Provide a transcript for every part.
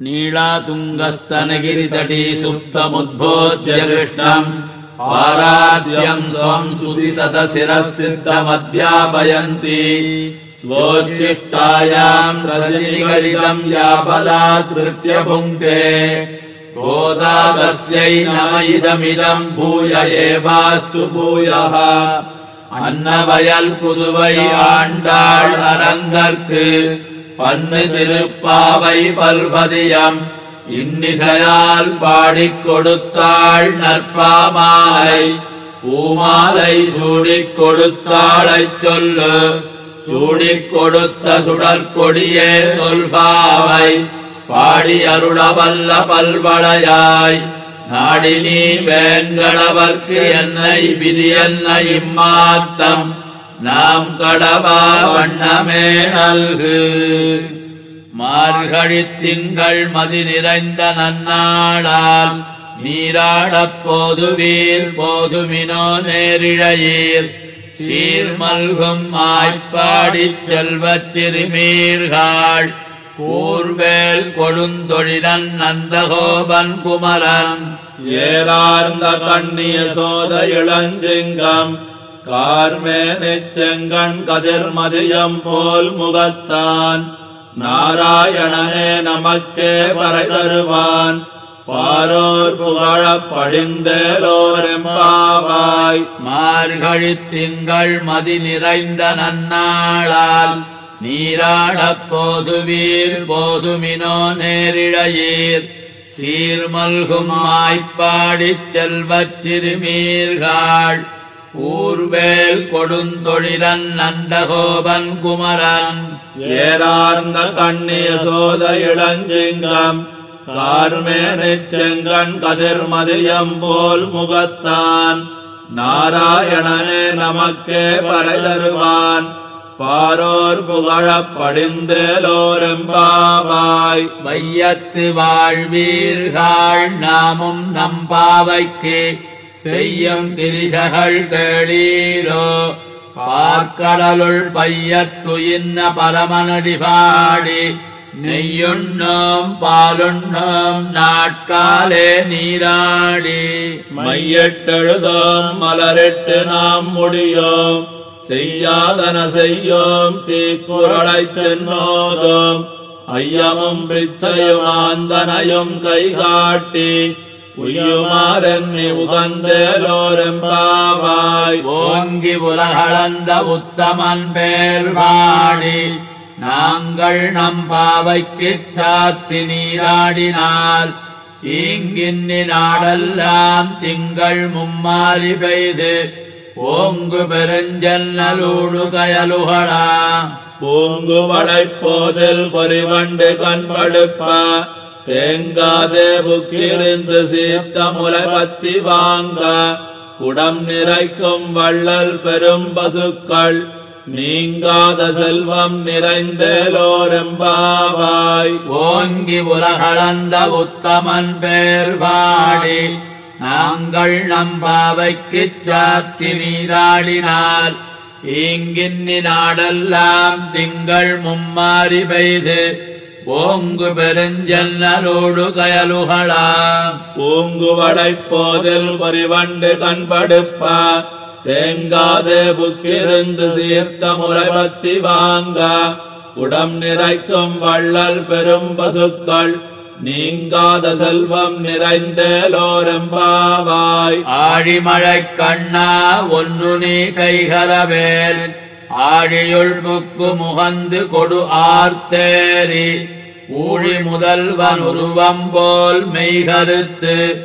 नीलातुङ्गस्तनगिरितटी तुङ्गस्तनगिरितटी कृष्णम् पाराद्यम् स्वम् सुरि सत सिद्धमध्यापयन्ति स्वोच्छिष्टायाम् सजनिगलितम् या बलात् प्रत्यभुङ्के गोदालस्यै आयिदमिदम् भूय एवास्तु भूयः। अन्नवयल्पुलुवै आण्डाळ् अरङ्गर्क्। பண்ணு திருப்பாவை பல்பதியம் இன்னிசையால் பாடிக் கொடுத்தாள் நற்பாமாலை பூமாலை சூடிக் கொடுத்தாளைச் சொல்லு சூடிக் கொடுத்த சுடற்கொடியே சொல்பாவை பாடி அருளவல்ல பல்வளையாய் நாடினி வேங்கடவர்க்கு என்னை விதி என்ன இம்மாத்தம். நாம் கடவா வண்ணமே நல்கு. மார்கழித்திங்கள் மதி நிறைந்த நன்னாளால் நீராடப் போதுவீர் போதுமினோ நேரிழையீர். சீர்மல்கும் ஆய்ப்பாடிச் செல்வச் சிறுமீர்காள் கூர்வேல் கொடுந்தொழிலன் நந்தகோபன் குமரன். ஏறார்ந்த கண்ணிய சோத இளஞ்சிங்கம். கார்மேனிச் செங்கண் கதிர்மதியம் போல் முகத்தான். நாராயணனே நமக்கே வரை தருவான் பாரோர் புகழப் படிந்தேலோரெம்பாவாய். மார்கழி திங்கள் மதி நிறைந்த நன்னாளால். நீராடப் போதுவீர் போதுமினோ நேரிழையீர். சீர்மல்கும் மாய்ப்பாடிச் செல்வச் சிறுமீர்காள். ஊர்வேல் கொடுந்தொழிலன் நந்தகோபன் குமரன். ஏறார்ந்த கண்ணிய சோத இளஞ்சிங்கம் கார்மேனிச் செங்கண் கதிர்மதியம் போல் முகத்தான். நாராயணனே நமக்கே பறை தருவான் பாரோர் புகழப் படிந்தேலோரெம்பாவாய். வையத்து வாழ்வீர்கள் நாமும் நம்பாவைக்கு செய்யும் திரிசகள் தேடீரோ. பார்க்கடலுள் பையத்துயின்ன பரமனடி பாடி நெய்யுண்ணோம் பாலுண்ணோம் நாட்காலே நீராடி. மையட்டெழுதோம் மலரிட்டு நாம் முடியோம். செய்யாதன செய்யோம் தீக்குரளை தென்னோதோம் ஐயமும் பிச்சையும் ஆந்தனையும் கை காட்டி உய்யுமாறென்னி உகந்தேலோரெம்பாவாய் ஓங்கி உலகளந்த உத்தமன் பேர் வாடி. நாங்கள் நம் பாவைக்குச் சாத்தி நீராடினால் தீங்கின்னி நாடெல்லாம் திங்கள் மும்மாலி பெய்து ஓங்கு பெருஞ்சன்னலூடு கயலுகளா. பூங்கு வளைப்போதில் பொறிவண்டு கண்படுப்ப. தேங்காதே புக்கிலிருந்து சீர்த்த முலை பத்தி வாங்க. குடம் நிறைக்கும் வள்ளல் பெரும் பசுக்கள். நீங்காத செல்வம் நிறைந்தேலோரெம்பாவாய். ஓங்கி உலகளந்த உத்தமன் பேர் வாடி நாங்கள் நம்பாவைக்கு சாத்தி நீராடினால். ஈங்கின்னி நாடெல்லாம் திங்கள் மும்மாறி பெய்து ஓங்கு பெருஞ்சன்னலோடு கயலுகளா. பூங்கு வளைப்போதில் பொறிவண்டு கண்படுப்ப. தேங்காதே புக்கிருந்து சீர்த்த முறை பத்தி வாங்க. உடம் நிறைக்கும் வள்ளல் பெரும் பசுக்கள். நீங்காத செல்வம் நிறைந்தேலோரெம்பாவாய் ஆழிமழை கண்ணா ஒன்று நீ கைகரவேல் ஆழியுள் முக்கு முகந்து கொடு ஆர்த்தேரி ஊழி முதல்வன் உருவம் போல் மெய்கருத்து.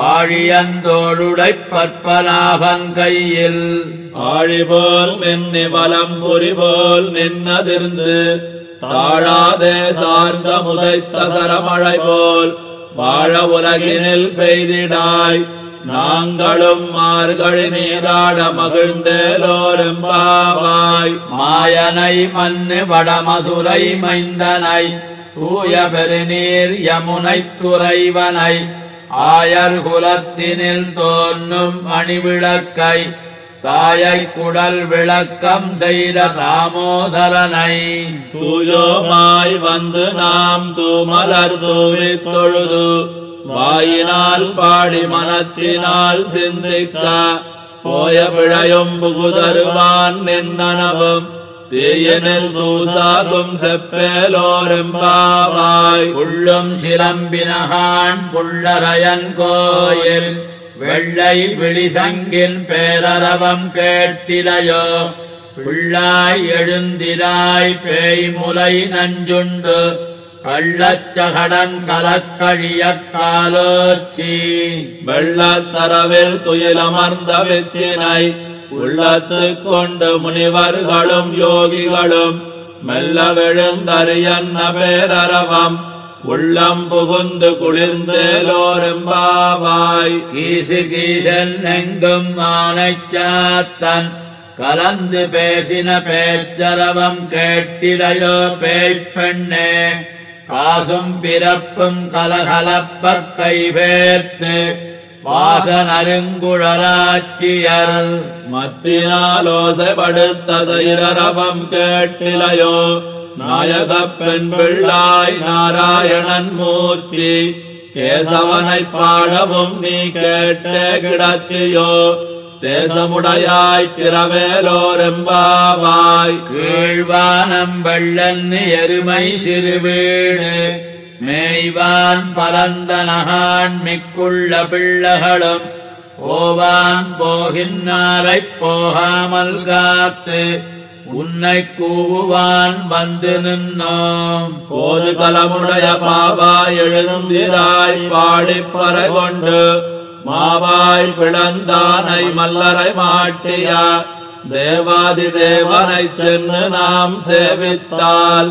ஆழியந்தோடுடைப் பற்பனாபங்கையில் ஆழிபோல் ஆழி வலம் புரிபோல் நின்னதிர்ந்து. தாழாதே சார்ந்த முதைத்த சரமழை போல் வாழ உலகினில் பெய்திடாய். நாங்களும் மார்கழி நீராட மகிழ்ந்தேலோரெம்பாவாய் மாயனை மண்ணு வடமதுரை மைந்தனை தூய பெருநீர் யமுனை துறைவனை ஆயர் குலத்தினில் தோன்றும் அணிவிளக்கை தாயை குடல் விளக்கம் செய்த தாமோதரனை. தூயோமாய் வந்து நாம் தூமலர் தூவி தொழுது வாயினால் பாடி மனத்தினால் சிந்திக்க போய பிழையும் புகுதருவான் நின்னனவும் தீயனில் தூசாகும் செப்பேலோரெம்பாவாய் உள்ளும் சிலம்பினகான் புள்ளரையன் கோயில். வெள்ளை விழிசங்கின் பேரரவம் கேட்டிலையோ. பிள்ளாய் எழுந்திராய் பேய் முலை நஞ்சுண்டு. கள்ளச்சகடன் கலக்கழிய காலோச்சி. வெள்ளத்தரவில் துயிலமர்ந்த வித்தினை உள்ளத்து கொண்டு முனிவர்களும் யோகிகளும் மெல்ல விழுந்தறியன்ன பேரரவம் உள்ளம் புகுந்து குளிர்ந்தேலோரெம்பாவாய். கீசு கீசன் எங்கும் ஆனைச்சாத்தன் கலந்து பேசின பேச்சரவம் கேட்டிலையோ பேய்ப்பெண்ணே காசும் பிறப்பும் கலகலப்ப கைவேர்த்து வாசனருங்குழலாட்சியர். மத்தினாலோசைப்படுத்ததைரவம் கேட்டிலையோ நாயக பெண் பிள்ளாய் நாராயணன் மூர்த்தி கேசவனை பாடவும் நீ கேட்டே கிடத்தியோ தேசமுடையாய் திரவேலோரெம்பாவாய் கீழ்வானம் வெள்ளன் எருமை சிறுவீடு மேய்வான் பலந்தனகான் மிக்குள்ள பிள்ளைகளும் போவான் போகின்னாரைப் போகாமல் காத்து உன்னை கூவுவான் வந்து நின்னோம். போது கலமுடைய பாவாய் எழுந்திராய் பாடிப்பறை கொண்டு மாவாய் பிளந்தானை மல்லரை மாட்டியா தேவாதி தேவனை சென்று நாம் சேவித்தால்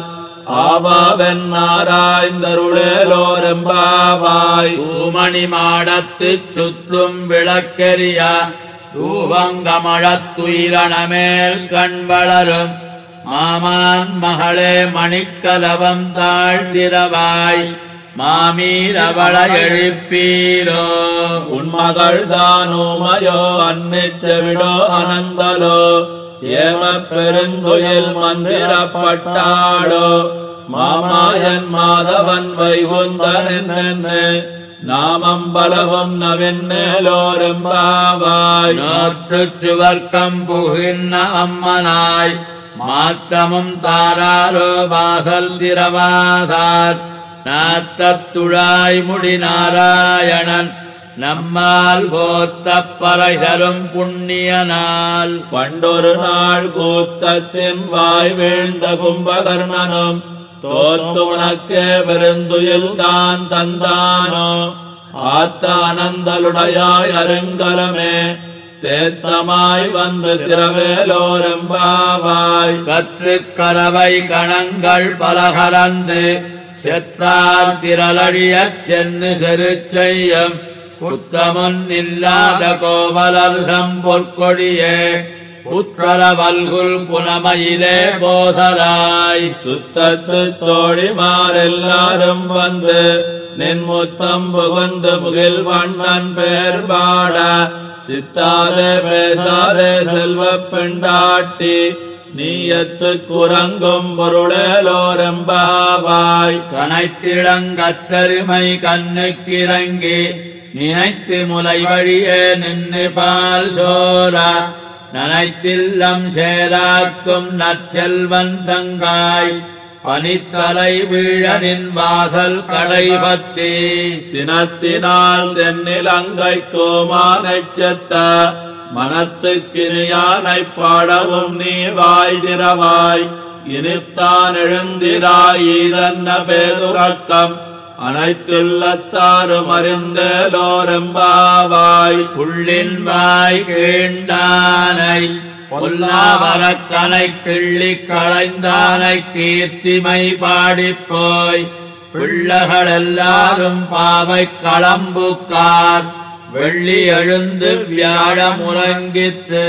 ஆவாவென் நாராய்ந்தருளேலோரெம்பாவாய் தூமணி மாடத்து சுத்தும் விளக்கெரிய தூவங்கமழத்துயிரணமேல் கண் வளரும் மாமான் மகளே மணிக்கலவம் தாழ்ந்திரவாய். மாமீரவள எழுப்பீரோ? உன் மகள் தானுமயோ அன்னிச்சவிடோ அனந்தலோ? ஏம பெருந்துயில் மந்திரப்பட்டாடோ மாமாயன் மாதவன் வைகுந்தன் நாமம் பலவும் நவின்னேலோரெம்பாவாய் நோற்றுச் சுவர்க்கம் புகின்ன அம்மனாய். மாற்றமும் தாராரோ வாசல் திரவாதார் நாத்தத்துழாய் முடி நாராயணன் நம்மால் போத்த பறை தரும் புண்ணிய நாள் பண்டொரு நாள் கூத்தத்தின் வாய் வீழ்ந்த கும்பகர்ணனும் தோத்து உனக்கே பெருந்துயில் தான் தந்தானோ? ஆத்த அனந்தலுடையாய் அருங்கலமே தேத்தமாய் வந்து திரவேலோரெம்பாவாய் கற்றுக் கரவை கணங்கள் பலகலந்து செத்தாந்திரளழியச் சென்னு செருச்செய்யம். செய்யும் புத்தமுன் இல்லாத கோவலர்தம் பொற்கொடியே புற்றர வல்குல் புனமையிலே போதலாய். சுத்தத்து தோழிமாரெல்லாரும் வந்து நின் முத்தம் புகுந்து புகில் வண்ணன் பேர் பாட சித்தாதே பேசாதே செல்வ பெண்டாட்டி. நீயத்து குரங்கும் பொருளேலோரெம்பாவாய். கனைத்திளங்கத்தருமை கண்ணுக்கிறங்கி நினைத்து முலை வழியே நின்று பால் சோர நனைத்தில்லம் சேராக்கும் நற்செல்வன் தங்காய் பனித்தலை வீழனின் வாசல் கடைபத்தி சினத்தினால் தென்னிலங்கை கோமானைச் செத்த மனத்துக்கினியானை பாடவும் நீ வாய் திறவாய். இனித்தான் எழுந்திராய் ஈதன்ன பேதுரக்கம். அனைத்துள்ளத்தாரும் அறிந்தேலோரெம்பாவாய். புள்ளின் வாய் கீண்டானை பொல்லாவரக்கனை கிள்ளி களைந்தானை கீர்த்திமை பாடிப்போய் பிள்ளைகள் எல்லாரும் பாவை களம்புக்கார் வெள்ளி எழுந்து வியாழ முழங்கித்து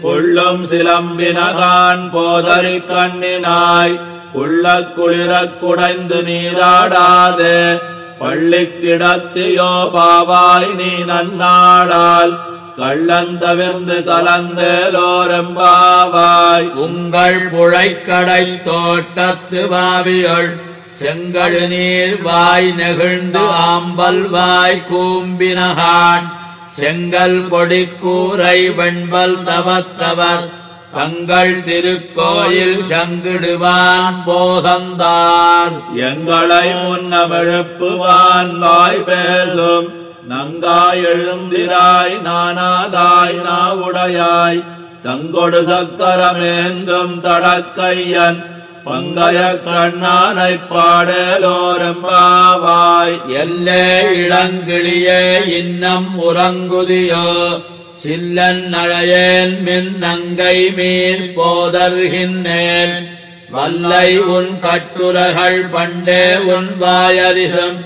உள்ளம் சிலம்பினகான் போதறி கண்ணினாய். உள்ள குளிரக் குடைந்து நீராடாதே. பள்ளி கிடத்தியோ பாவாய் நீ நன்னாடால். கள்ளந்தவிர்ந்து கலந்தேலோரெம்பாவாய். உங்கள் புழைக்கடை தோட்டத்து வாவியொள் செங்கழு நீர் வாய் நெகிழ்ந்து ஆம்பல் வாய் கூம்பினகான். செங்கல் பொடி கூரை வெண்பல் தவத்தவர். தங்கள் திருக்கோயில் சங்கிடுவான் போகந்தார். எங்களை முன்னமெழுப்புவான் வாய் பேசும். நங்காய் எழுந்திராய் நானாதாய் நாவுடையாய். சங்கொடு சக்கரமேந்தும் தடக்கையன். பங்கய கண்ணானை பாடலோரெம்பாவாய் எல்லே இளங்கிளியே இன்னம் உறங்குதியோ. சில்லன் அழையேன் மின் நங்கை மீன் போதர்கின்றேன். வல்லை உன் கட்டுரைகள் பண்டே உன் வாயதிகம்.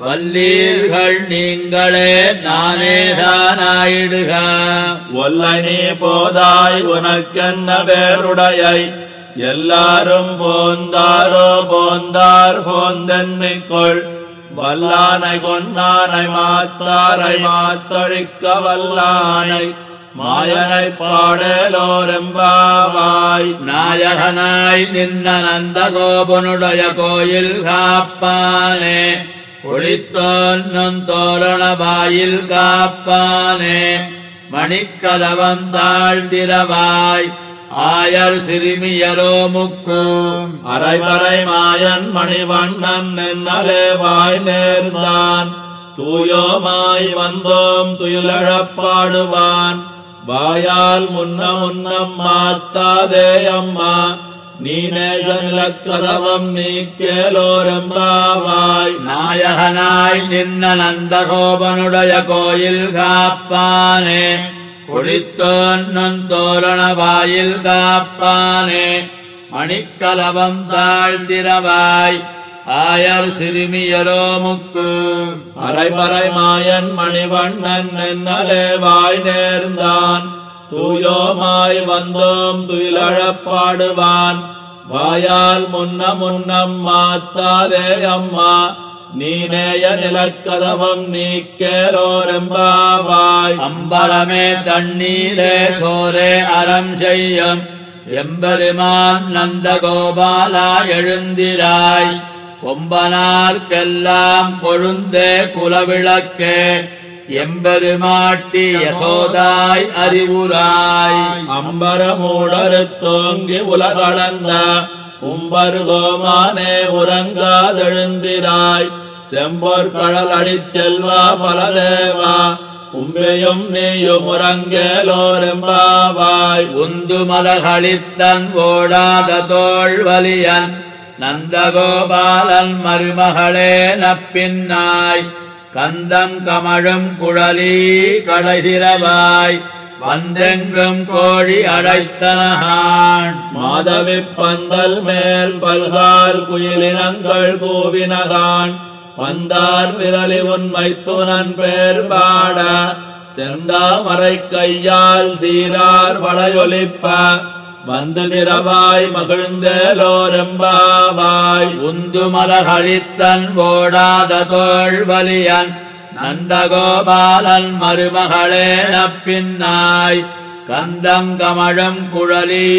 வல்லீர்கள் நீங்களே நானேதானாயிடுக ஒல்லை நீ போதாய் உனக்கென்ன வேறுடையை? எல்லாரும் போந்தாரோ போந்தார் போந்தென்னிக்கொள் வல்லானை கொன்னானை மாத்தாரை மாத்தொழிக்க வல்லானை. மாயனை பாடலோரெம்பாவாய். நாயகனாய் நின்ன நந்த கோபனுடைய கோயில் காப்பானே. ஒளித்தோன்னும் தோரண வாயில் காப்பானே. மணிக்கதவம் தாழ்ந்திரவாய். ஆயர் சிறுமியரோ முக்கும். அரைவரை மாயன் மணிவண்ணன் நின்னலே வாய் நேர்ந்தான். தூயோமாய் வந்தோம் துயிலழப்பாடுவான். வாயால் முன்ன முன்னம் மாத்தாதே அம்மா. நீ நேசமிலக்கதவம் நீக்கேலோரெம்பாவாய். நாயகனாய் நின்ன நந்தகோபனுடைய கோயில் காப்பானே. குளித்தோன்னும் தோரண வாயில் காப்பானே மணிக்கலவம் தாழ்ந்திரவாய் ஆயர் சிறுமியரோ முக்கு. அரைமறை மாயன் மணிவண்ணன் நின்னலே வாய் நேர்ந்தான் தூயோமாய் வந்தோம் துயிலழப்பாடுவான். வாயால் முன்ன முன்னம் மாத்தாதே அம்மா நீ நேய நிலக்கதவம் நீக்கேலோரெம்பாவாய். அம்பலமே தண்ணீரே சோரே அறம் செய்யும். எம்பெருமான் நந்தகோபாலா எழுந்திராய். கொம்பனார்க்கெல்லாம் கொழுந்தே குலவிளக்கே. எம்பெருமாட்டி யசோதாய் அறிவுராய் அம்பரமூடருத்தோங்கி உலகளந்த. உம்பருகோமானே உறங்காதெழுந்திராய் செம்பொர் கடல் அடிச் செல்வா பலதேவா. உம்மையும் நீயும் உறங்கேலோரெம்பாவாய் உந்து மலகளித்தன் ஓடாத தோள்வலியன் நந்தகோபாலன் மருமகளே நப்பின்னாய். கந்தம் கமழும் குழலி கடைதிரவாய் வந்தெங்கும் கோழி அடைத்தனகான். மாதவி பந்தல் மேல் பல்கால் குயிலினங்கள் கூவினகான் வந்தார் விரலி உண்மை துணன் பேர் பாட. செந்தாமரை கையால் சீரார் வளையொலிப்ப. வந்து நிறவாய் மகிழ்ந்தேலோரெம்பாவாய் உந்து மலகளித்தன் ஓடாத தோள்வலியன். நந்தகோபாலன் மருமகளே நப்பின்னாய். கந்தம் கமழம் குழலி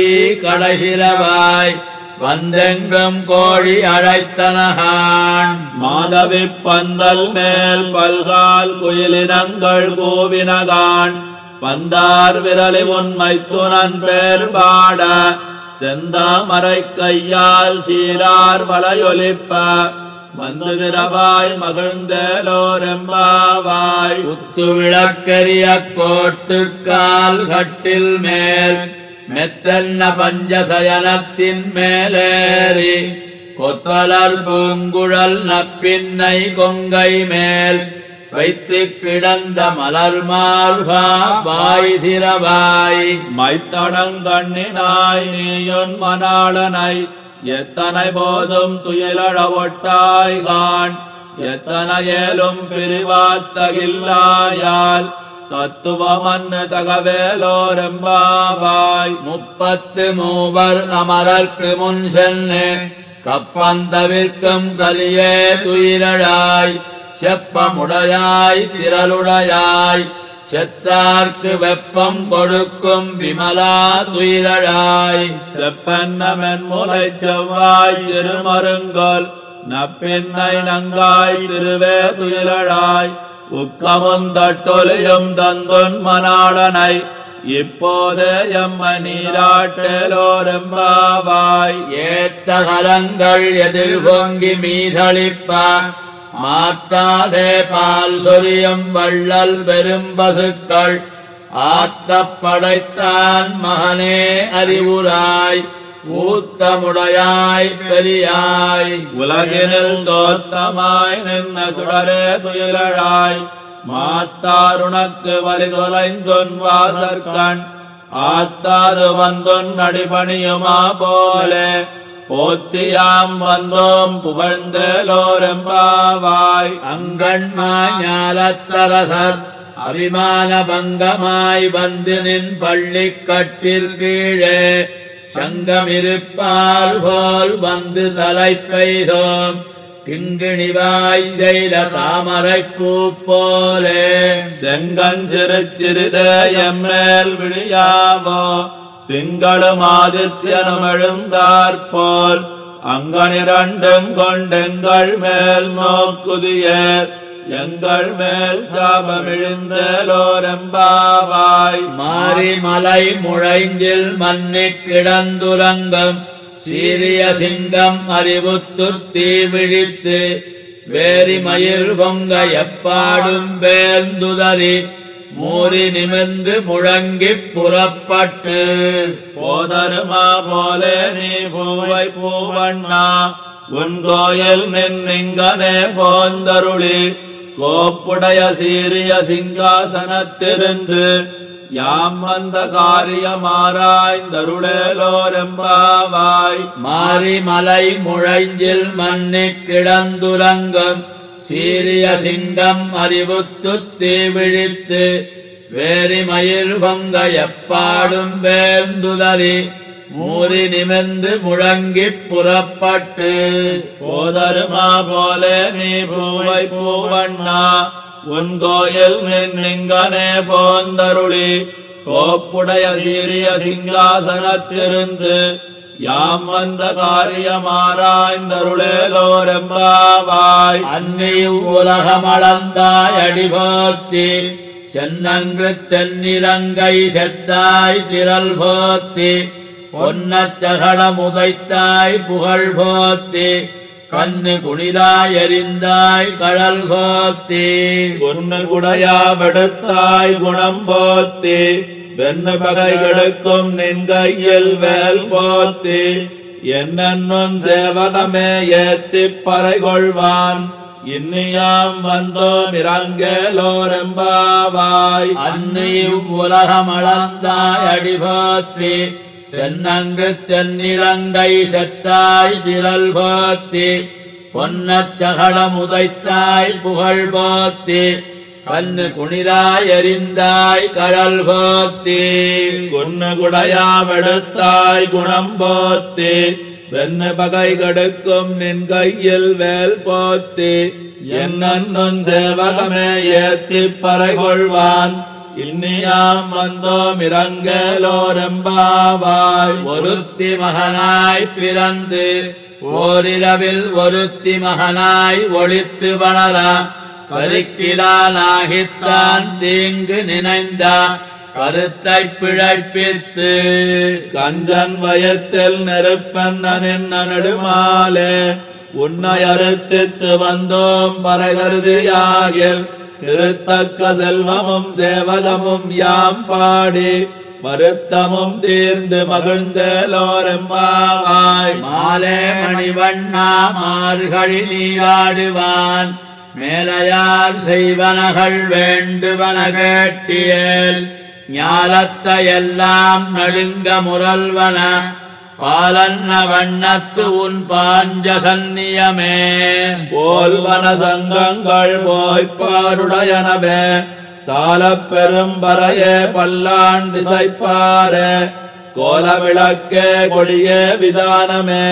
கடைகிறவாய் வந்தெங்கும் கோழி அழைத்தனகான். மாதவி பந்தல் மேல் பல்கால் குயிலினங்கள் கோவினகான் பந்தார் விரலி உண்மை துணன் பேர் பாட. செந்தாமரை கையால் சீரார் வளையொலிப்ப. வந்து நிறவாய் மகிழ்ந்தேலோரெம்பாவாய் குத்து விளக்கரிய கோட்டுக்கால் கட்டில் மேல் மெத்தன்ன பஞ்சசயனத்தின் மேலேறி கொத்தலர் பூங்குழல் நப்பின்னை கொங்கை மேல் வைத்து கிடந்த மலர் மால்வா வாய் திரவாய் மைத்தடங்கண்ணினாய் நீயுன் மணாளனை எத்தனை போதும் துயிலழவொட்டாய்கான் ஒட்டாய் எத்தனை ஏலும் பிரிவாத்தகில்லாயால். தத்துவமன்னு தகவேலோரெம்பாவாய். முப்பத்து மூவர் அமரர்க்கு முன் சென்று கப்பந்தவிற்கும் கலியே துயிரழாய் செப்பமுடையாய் திரளுடையாய். செத்தார்க்கு வெப்பம் கொடுக்கும் விமலா துயிலழாய். செப்பன்னமென் முலை செவ்வாய் திருமருங்கோல் நப்பின்னை நங்காய் திருவே துயிலழாய். உக்கமுந்தட்டொலியும் தந்தொன் மணாளனை இப்போதே எம்ம நீராட்டலோரெம்பாவாய். ஏத்த கலங்கள் எதிர் பொங்கி மீதளிப்ப. மாத்தாதே பால் சொரியம் வள்ளல் பெரும் பசுக்கள். ஆத்தப் படைத்தான் மகனே அறிவுராய். ஊத்தமுடையாய் பெரியாய். உலகினில் தோத்தமாய் நின்ன சுடரே துயிலழாய். மாத்தாருணக்கு வலிதொலைந்தொன் வாசற்கண். ஆத்தாறு வந்தொன் அடிபணியுமா போலே. போத்தியாம் வந்தோம் புகழ்ந்தலோரெம்பாவாய். அங்கண்மாஞாலத்தரசர் அபிமான பங்கமாய் வந்து நின் பள்ளிக் கட்டில் கீழே சங்கமிருப்பால் போல் வந்து தலை பெய்தோம். கிங்கிணிவாய் செய்த தாமரைப் பூ போலே செங்கஞ்சிறு சிறிதே எம்மேல் விழியாவோ. திங்களும் ஆதித்யனும் எழுந்தாற்போல் அங்கனிரண்டும் கொண்டெங்கள் மேல் நோக்குதியர் எங்கள் மேல் சாபமிழிந்தலோரெம்பாவாய் மாறி மலை முழைஞ்சில் மன்னிக் கிடந்துரங்கம் சீரிய சிங்கம் அறிவுத்து தீ விழித்து வேரி மயிர் பொங்க எப்பாடும் வேந்துதறி மூறி நிமிர்ந்து முழங்கிப் புறப்பட்டு போதருமா போல நீ பூவை பூவண்ணா உன் கோயில் நின்னிங்கனே போந்தருளி கோப்புடைய சீரிய சிங்காசனத்திருந்து யாம் வந்த காரியமாராய்ந்தருளேலோரெம்பாவாய் மாறி மலை முழைஞ்சில் மன்னிக் கிடந்துலங்கம் சீரிய சிங்கம் அறிவுத்துத் தீ விழித்து வேரி மயிர் பொங்க எப்பாடும் வேந்துதறி மூறி நிமிர்ந்து முழங்கிப் புறப்பட்டு. போதருமா போல நீ பூவை பூவண்ணா உன் கோயில் நின்னிங்கனே போந்தருளி. கோப்புடைய சீரிய சிங்காசனத்திருந்து யாம் வந்த காரியமாராய்ந்தருளேலோரெம்பாவாய் அன்னி உலகமளந்தாய் அடிபோத்தி சென்னங்கு தென்னிலங்கை செத்தாய் திரள் போத்தி பொன்னச்சகட முதைத்தாய் புகழ் போத்தி கண்ணு குளிராய் எரிந்தாய் கடல் போத்தி. ஒன்னு குடையாவெடுத்தாய் குணம் போத்தி வெண்ணு பகைகளுக்கும் நின் கையில் வேல் போத்தி என்னும் சேவகமே ஏத்தி பறை கொள்வான் இன்னியாம் வந்தோம் இறங்கலோரெம்பாவாய். அன்னி உலகமளந்தாய் அடிபோத்தி சென்னங்கு தென்னிலங்கை செத்தாய் திரல் போத்தி பொன்னச்சகட உதைத்தாய் புகழ் போத்தி கண்ணு குனிதாய் எரிந்தாய் கடல் போத்தி குன்னு குடையாவெடுத்தாய் குணம் போத்தி வெண்ணு பகை கெடுக்கும் நின் கையில் வேல் போத்தி என்னும் சேவகமே ஏத்திப் பறை கொள்வான் இன்னியாம் வந்தோம் இறங்கலோரெம்பாவாய் ஒருத்தி மகனாய் பிறந்து ஓரிரவில் ஒருத்தி மகனாய் ஒளித்து வளர. பருக்கிலானாகித்தான் தீங்கு நினைந்த கருத்தை பிழைப்பித்து கஞ்சன் வயத்தில் நெருப்பண்ணனின் நடுமாலே உன்னை அறுத்தித்து வந்தோம் பறைகருதியாகில் திருத்தக்க செல்வமும் சேவகமும் யாம் பாடி வருத்தமும் தீர்ந்து மகிழ்ந்தலோரெம்பாவாய் மாலே மணிவண்ணா மார்கழி நீராடுவான். மேலையார் செய்வனகள் வேண்டுவன கேட்டியேல் ஞாலத்தை எல்லாம் நழுங்க முரல்வன பாலன்ன வண்ணத்து உன் பாஞ்ச சந்நியமே. போல்வன சங்கங்கள் போய்ப்பாருடையனவே சாலப் பெரும்பறையே பல்லாண்டு சைப்பாரே கோல விளக்கே கொடியே விதானமே.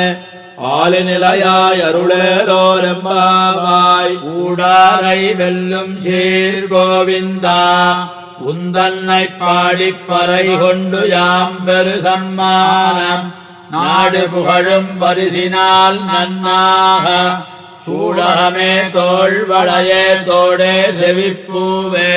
ஆலிநிலையாய் அருளேலோரெம்பாவாய் கூடாரை வெல்லும் சீர் கோவிந்தா உந்தன்னை பாடிப் பறை கொண்டு யாம் பெரு சம்மானம் நாடு புகழும் பரிசினால் நன்னாக சூடகமே தோள் வளையே தோடே செவிப்பூவே.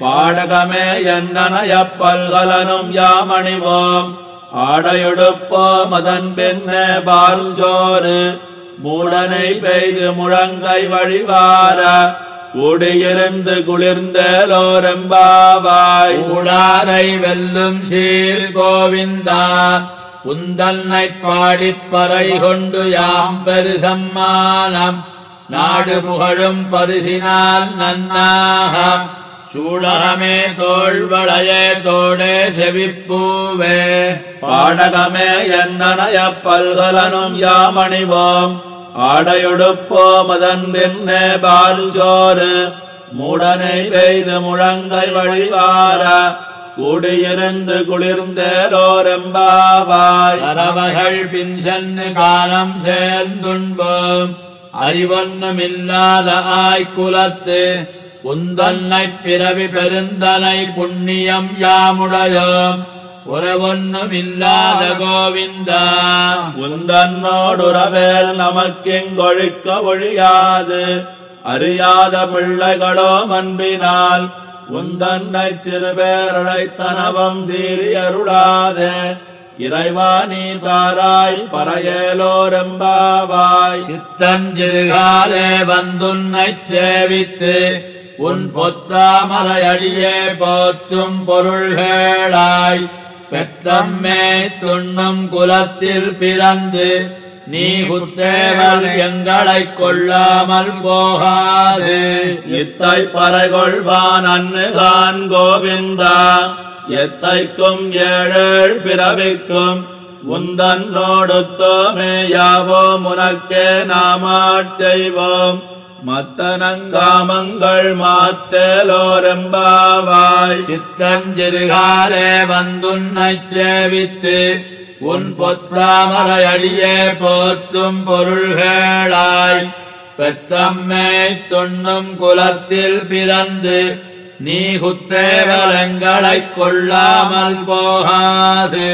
பாடகமே என்னனைய பல்கலனும் யாமணிவோம். ஆடையொடுப்போம் அதன் பின்ன பால்சோறு மூடனை பெய்து முழங்கை வழிவார குடியிருந்து குளிர்ந்தேலோரெம்பாவாய் உடாரை வெல்லும் சீர் கோவிந்தா உந்தன்னை பாடிப்பறை கொண்டு யாம் பெரு சம்மானம் நாடு புகழும் பரிசினால் நன்னாக சூடகமே தோள் வளையே தோடே செவிப்பூவே. பாடகமே என்னனைய பல்கலனும் யாமணிவோம். ஆடையொடுப்போம் அதன் பின்னே பால்சோறு. மூடனை பெய்து முழங்கை வழிவார. கூடியிருந்து குளிர்ந்தேலோரெம்பாவாய் அரவகள் பின் சென்று காலம் சேர்ந்துண்போம். அறிவொன்னுமில்லாத ஆய்குலத்து உந்தன்னை பிறவி பெருந்தனை புண்ணியம் யாமுடையோம். உறவொன்னுமில்லாத கோவிந்தா. உந்தன்னோடுறவேல் நமக்கெங்கொழிக்க ஒழியாது. அறியாத பிள்ளைகளோ அன்பினால் உந்தன்னை சிறுபேரழைத்தனவம் சீரியருளாதே இறைவா நீ தாராய் பறையலோரெம்பாவாய் சித்தஞ்சிறுகாலே வந்துன்னைச் சேவித்து. உன் பொத்தாமலையடியே போற்றும் பொருள்களாய் பெத்தம்மே துண்ணும் குலத்தில் பிறந்து நீ குத்தேவல் எங்களை கொள்ளாமல் போகாது. இத்தை பறைகொள்வான் அன்னுகான் கோவிந்தா எத்தைக்கும் ஏழேழ் பிறவிக்கும் உந்தன்னோடுத்தோமே யாவோம் உனக்கே நாமாட் செய்வோம் மத்தனங்காமங்கள் மாத்தேலோரெம்பாவாய். சித்தஞ்சிறுகாலே வந்துன்னைச் சேவித்து உன் பொத்தாமலையடியே போற்றும் பொருள்களாய். பெத்தம்மை துண்ணும் குலத்தில் பிறந்து நீ குத்தேவலங்களைக் கொள்ளாமல் போகாது.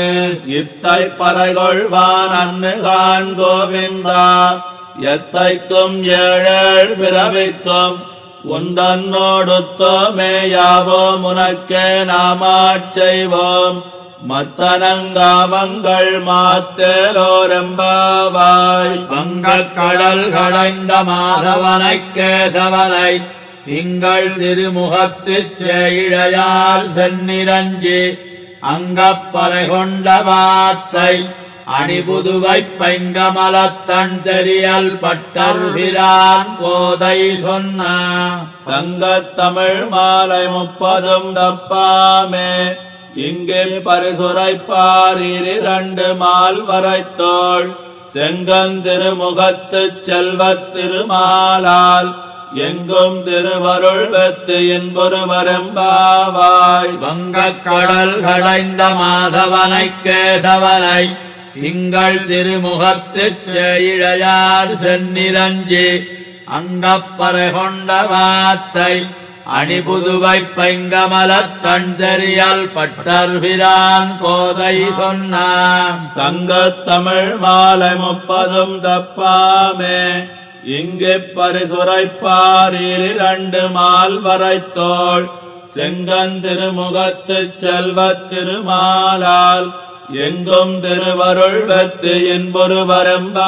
இத்தை பறைகொள்வான் அன்னுகான் கோவிந்தா. எத்தைக்கும் ஏழல் பிறவிக்கும் உந்தன்னோடுத்தோமே யாவோம் உனக்கே நாமாச் செய்வோம். மத்தனங்காமங்கள் மாத்தேலோரம்பாவாய். வங்கக் கடல் கடைந்த மாதவனை கேசவனை திங்கள் திருமுகத்துச் செயழையால் சென்னிரஞ்சி அங்கப்பலை கொண்ட வார்த்தை அணிபுதுவை பைங்கமலத்தன் தெரியல் பட்டர்பிரான் கோதை சொன்னான் சங்கத்தமிழ் மாலை முப்பதும் தப்பாமே இங்கே பரிசுரைப்பார் இரண்டு மால் வரைத்தோள். செங்கந்திருமுகத்து செல்வத் திருமாலால் எங்கும் திருவருள் வெத்து என்பொருவரெம்பாவாய் வங்கக் கடல் கடைந்த மாதவனைக் கேசவனை திங்கள் திருமுகத்துச் செயழையார் சென்னிரஞ்சி அங்கப்பறை கொண்ட வார்த்தை அணிபுதுவை பைங்கமலத் தண்டெறியல் பட்டர்பிரான் கோதை சொன்னான் சங்கத்தமிழ் மாலை முப்பதும் தப்பாமே இங்கு பரிசுரைப்பாரில் இரண்டு மால் வரைத்தோள். செங்கந்திருமுகத்து செல்வத் திருமாலால் எங்கும் திருவருள் பத்து வெத்து என்பொருவரெம்பாவாய்